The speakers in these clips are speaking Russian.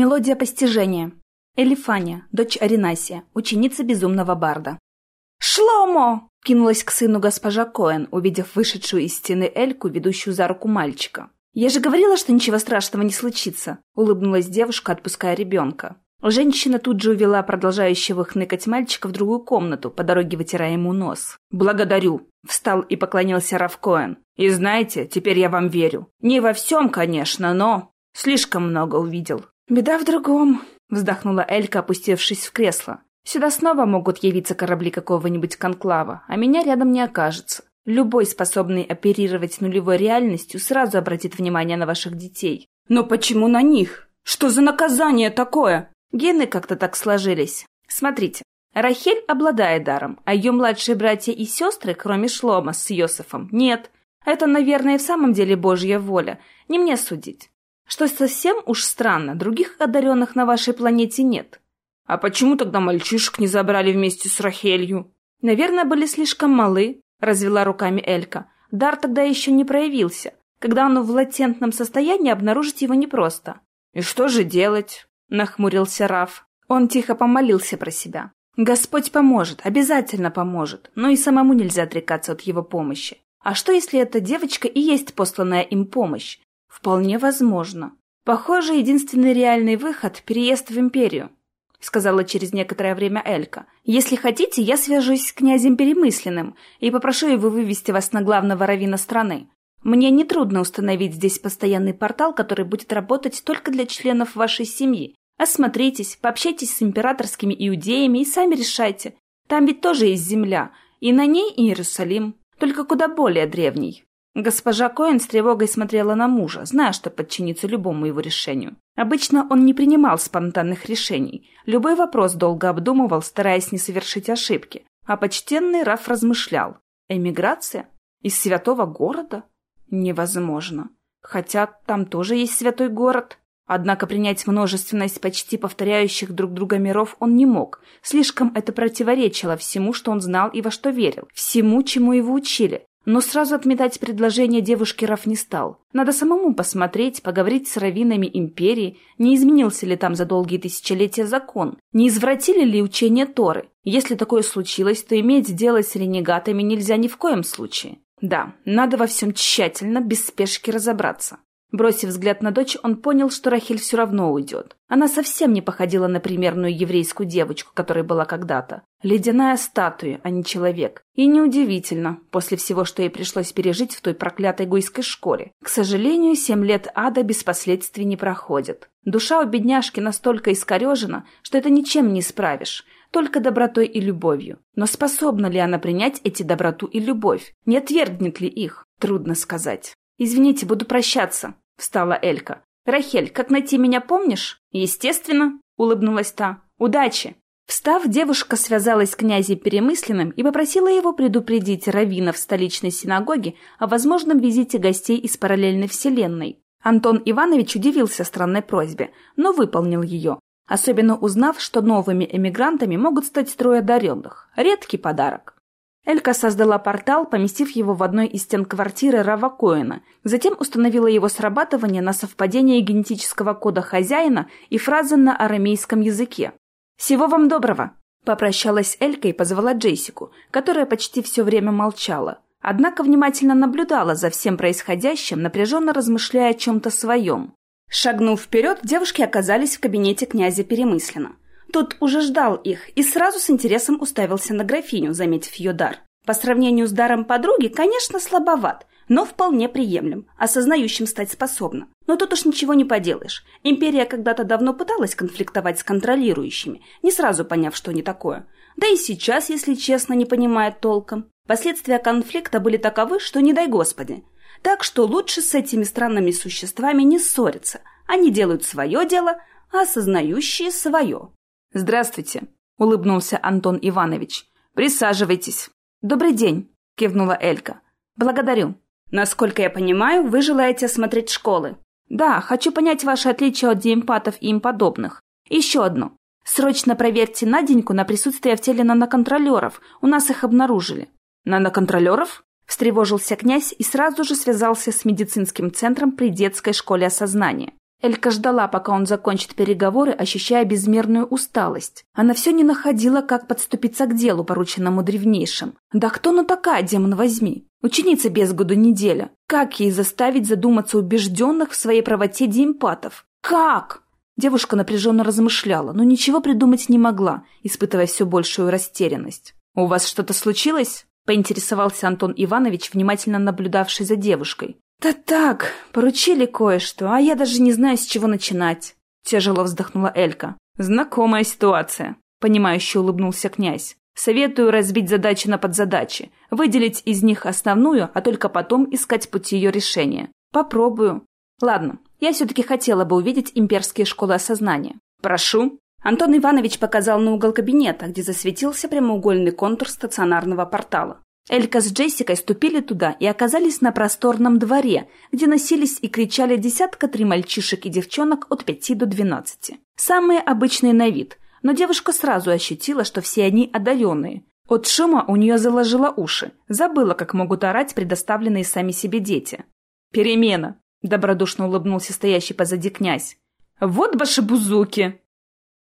Мелодия постижения. Элифания, дочь Аринасия, ученица безумного барда. «Шломо!» — кинулась к сыну госпожа Коэн, увидев вышедшую из стены Эльку, ведущую за руку мальчика. «Я же говорила, что ничего страшного не случится!» — улыбнулась девушка, отпуская ребенка. Женщина тут же увела продолжающего хныкать мальчика в другую комнату, по дороге вытирая ему нос. «Благодарю!» — встал и поклонился Раф Коэн. «И знаете, теперь я вам верю. Не во всем, конечно, но слишком много увидел». «Беда в другом», — вздохнула Элька, опустившись в кресло. «Сюда снова могут явиться корабли какого-нибудь конклава, а меня рядом не окажется. Любой, способный оперировать нулевой реальностью, сразу обратит внимание на ваших детей». «Но почему на них? Что за наказание такое?» Гены как-то так сложились. Смотрите, Рахель обладает даром, а ее младшие братья и сестры, кроме Шлома с Йосифом, нет. Это, наверное, в самом деле Божья воля. Не мне судить. Что совсем уж странно, других одаренных на вашей планете нет. А почему тогда мальчишек не забрали вместе с Рахелью? Наверное, были слишком малы, развела руками Элька. Дар тогда еще не проявился. Когда он в латентном состоянии, обнаружить его непросто. И что же делать? нахмурился Раф. Он тихо помолился про себя. Господь поможет, обязательно поможет, но и самому нельзя отрекаться от его помощи. А что, если эта девочка и есть посланная им помощь? Вполне возможно. Похоже, единственный реальный выход — переезд в Империю, — сказала через некоторое время Элька. «Если хотите, я свяжусь с князем Перемысленным и попрошу его вывести вас на главного равина страны. Мне нетрудно установить здесь постоянный портал, который будет работать только для членов вашей семьи, Осмотритесь, пообщайтесь с императорскими иудеями и сами решайте. Там ведь тоже есть земля, и на ней Иерусалим, только куда более древний. Госпожа Коэн с тревогой смотрела на мужа, зная, что подчинится любому его решению. Обычно он не принимал спонтанных решений. Любой вопрос долго обдумывал, стараясь не совершить ошибки. А почтенный Раф размышлял. Эмиграция? Из святого города? Невозможно. Хотя там тоже есть святой город. Однако принять множественность почти повторяющих друг друга миров он не мог. Слишком это противоречило всему, что он знал и во что верил, всему, чему его учили. Но сразу отметать предложение девушки Раф не стал. Надо самому посмотреть, поговорить с раввинами империи, не изменился ли там за долгие тысячелетия закон, не извратили ли учение Торы. Если такое случилось, то иметь дело с ренегатами нельзя ни в коем случае. Да, надо во всем тщательно, без спешки разобраться. Бросив взгляд на дочь, он понял, что Рахель все равно уйдет. Она совсем не походила на примерную еврейскую девочку, которой была когда-то. Ледяная статуя, а не человек. И неудивительно, после всего, что ей пришлось пережить в той проклятой гуйской школе. К сожалению, семь лет ада без последствий не проходят. Душа у бедняжки настолько искорежена, что это ничем не исправишь, только добротой и любовью. Но способна ли она принять эти доброту и любовь? Не отвергнет ли их? Трудно сказать. «Извините, буду прощаться», — встала Элька. «Рахель, как найти меня помнишь?» «Естественно», — улыбнулась та. «Удачи!» Встав, девушка связалась с князем Перемысленным и попросила его предупредить раввинов столичной синагоги о возможном визите гостей из параллельной вселенной. Антон Иванович удивился странной просьбе, но выполнил ее, особенно узнав, что новыми эмигрантами могут стать трое одаренных. Редкий подарок. Элька создала портал, поместив его в одной из стен квартиры Рава Коэна, затем установила его срабатывание на совпадение генетического кода хозяина и фразы на арамейском языке. «Всего вам доброго!» Попрощалась Элька и позвала Джессику, которая почти все время молчала. Однако внимательно наблюдала за всем происходящим, напряженно размышляя о чем-то своем. Шагнув вперед, девушки оказались в кабинете князя Перемысленно. Тот уже ждал их и сразу с интересом уставился на графиню, заметив ее дар. По сравнению с даром подруги, конечно, слабоват, но вполне приемлем, осознающим стать способна. Но тут уж ничего не поделаешь. Империя когда-то давно пыталась конфликтовать с контролирующими, не сразу поняв, что не такое. Да и сейчас, если честно, не понимает толком. Последствия конфликта были таковы, что не дай господи. Так что лучше с этими странными существами не ссориться. Они делают свое дело, а осознающие свое. «Здравствуйте», — улыбнулся Антон Иванович. «Присаживайтесь». «Добрый день», — кивнула Элька. «Благодарю. Насколько я понимаю, вы желаете осмотреть школы?» «Да, хочу понять ваши отличия от диэмпатов и им подобных. Еще одно. Срочно проверьте Наденьку на присутствие в теле наноконтролеров. У нас их обнаружили». «Наноконтролеров?» Встревожился князь и сразу же связался с медицинским центром при детской школе осознания. Элька ждала, пока он закончит переговоры, ощущая безмерную усталость. Она все не находила, как подступиться к делу, порученному древнейшим. Да кто она такая, демон возьми? Ученица без году неделя. Как ей заставить задуматься убежденных в своей правоте диэмпатов? Как? Девушка напряженно размышляла, но ничего придумать не могла, испытывая все большую растерянность. «У вас что-то случилось?» – поинтересовался Антон Иванович, внимательно наблюдавший за девушкой. «Да так, поручили кое-что, а я даже не знаю, с чего начинать», — тяжело вздохнула Элька. «Знакомая ситуация», — понимающе улыбнулся князь. «Советую разбить задачи на подзадачи, выделить из них основную, а только потом искать пути ее решения. Попробую. Ладно, я все-таки хотела бы увидеть имперские школы осознания. Прошу». Антон Иванович показал на угол кабинета, где засветился прямоугольный контур стационарного портала. Элька с Джессикой ступили туда и оказались на просторном дворе, где носились и кричали десятка три мальчишек и девчонок от пяти до двенадцати. Самые обычные на вид, но девушка сразу ощутила, что все они одаренные. От шума у нее заложило уши, забыла, как могут орать предоставленные сами себе дети. «Перемена!» — добродушно улыбнулся стоящий позади князь. «Вот башебузуки!»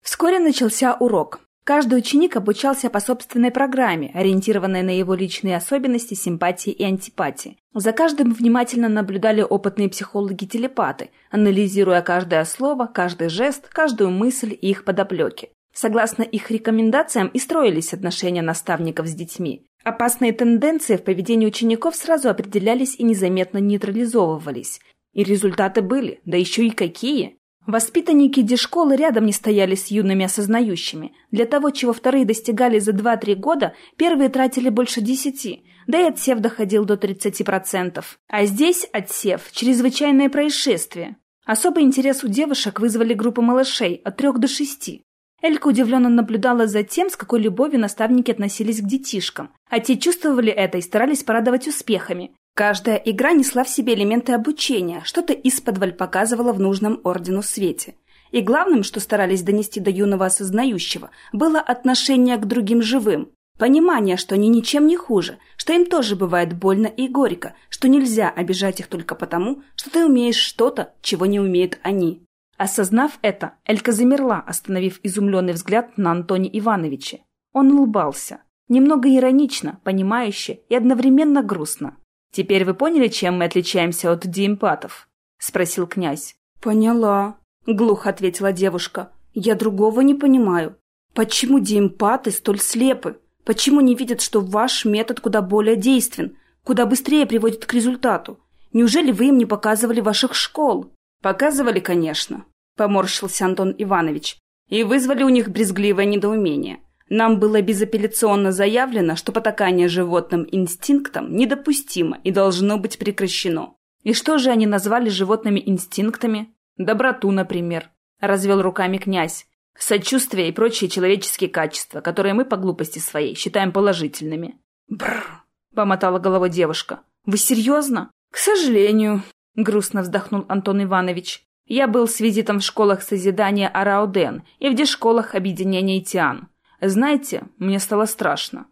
Вскоре начался урок. Каждый ученик обучался по собственной программе, ориентированной на его личные особенности, симпатии и антипатии. За каждым внимательно наблюдали опытные психологи-телепаты, анализируя каждое слово, каждый жест, каждую мысль и их подоплеки. Согласно их рекомендациям и строились отношения наставников с детьми. Опасные тенденции в поведении учеников сразу определялись и незаметно нейтрализовывались. И результаты были, да еще и какие! Воспитанники дешколы рядом не стояли с юными осознающими. Для того, чего вторые достигали за 2-3 года, первые тратили больше 10, да и отсев доходил до 30%. А здесь отсев – чрезвычайное происшествие. Особый интерес у девушек вызвали группы малышей от 3 до 6. Элька удивленно наблюдала за тем, с какой любовью наставники относились к детишкам, а те чувствовали это и старались порадовать успехами. Каждая игра несла в себе элементы обучения, что-то из-под показывала в нужном ордену свете. И главным, что старались донести до юного осознающего, было отношение к другим живым. Понимание, что они ничем не хуже, что им тоже бывает больно и горько, что нельзя обижать их только потому, что ты умеешь что-то, чего не умеют они. Осознав это, Элька замерла, остановив изумленный взгляд на Антоне Ивановича. Он улыбался. Немного иронично, понимающе и одновременно грустно. «Теперь вы поняли, чем мы отличаемся от диэмпатов?» — спросил князь. «Поняла», — глухо ответила девушка. «Я другого не понимаю. Почему диэмпаты столь слепы? Почему не видят, что ваш метод куда более действен, куда быстрее приводит к результату? Неужели вы им не показывали ваших школ?» «Показывали, конечно», — поморщился Антон Иванович. «И вызвали у них брезгливое недоумение. Нам было безапелляционно заявлено, что потакание животным инстинктам недопустимо и должно быть прекращено. И что же они назвали животными инстинктами? Доброту, например. Развел руками князь. Сочувствие и прочие человеческие качества, которые мы по глупости своей считаем положительными. Бррр, помотала головой девушка. Вы серьезно? К сожалению, грустно вздохнул Антон Иванович. Я был с визитом в школах созидания Арауден и в дешколах объединения Тиан. Знаете, мне стало страшно.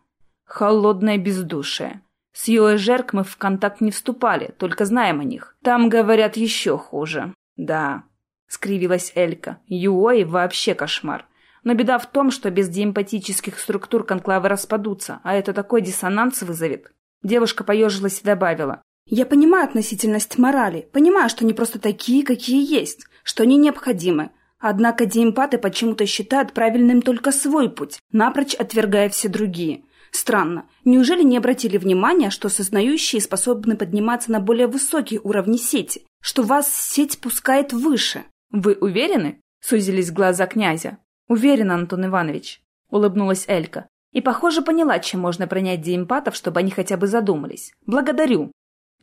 Холодное бездушие. С Юэ Жерк мы в контакт не вступали, только знаем о них. Там, говорят, еще хуже. Да, скривилась Элька. Юой вообще кошмар. Но беда в том, что без диэмпатических структур конклавы распадутся, а это такой диссонанс вызовет. Девушка поежилась и добавила. «Я понимаю относительность морали, понимаю, что они просто такие, какие есть, что они необходимы, Однако диэмпаты почему-то считают правильным только свой путь, напрочь отвергая все другие. Странно, неужели не обратили внимания, что сознающие способны подниматься на более высокие уровни сети, что вас сеть пускает выше? Вы уверены? Сузились глаза князя. Уверен, Антон Иванович, улыбнулась Элька. И, похоже, поняла, чем можно пронять диэмпатов, чтобы они хотя бы задумались. Благодарю.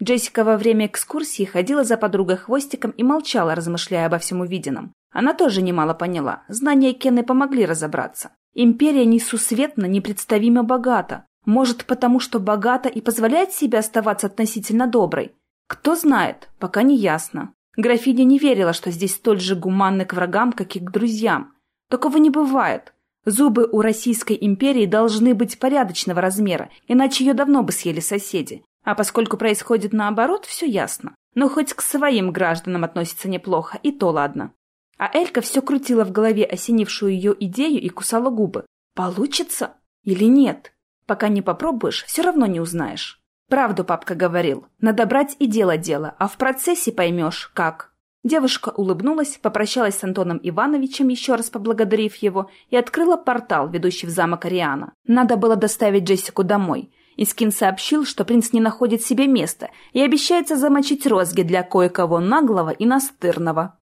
Джессика во время экскурсии ходила за подругой хвостиком и молчала, размышляя обо всем увиденном. Она тоже немало поняла. Знания Кены помогли разобраться. Империя несусветно, непредставимо богата. Может, потому что богата и позволяет себе оставаться относительно доброй? Кто знает, пока не ясно. Графиня не верила, что здесь столь же гуманны к врагам, как и к друзьям. Такого не бывает. Зубы у Российской империи должны быть порядочного размера, иначе ее давно бы съели соседи. А поскольку происходит наоборот, все ясно. Но хоть к своим гражданам относится неплохо, и то ладно. А Элька все крутила в голове осенившую ее идею и кусала губы. Получится или нет? Пока не попробуешь, все равно не узнаешь. Правду папка говорил. Надо брать и делать дело, а в процессе поймешь, как. Девушка улыбнулась, попрощалась с Антоном Ивановичем, еще раз поблагодарив его, и открыла портал, ведущий в замок Ариана. Надо было доставить Джессику домой. Искин сообщил, что принц не находит себе места и обещается замочить розги для кое-кого наглого и настырного.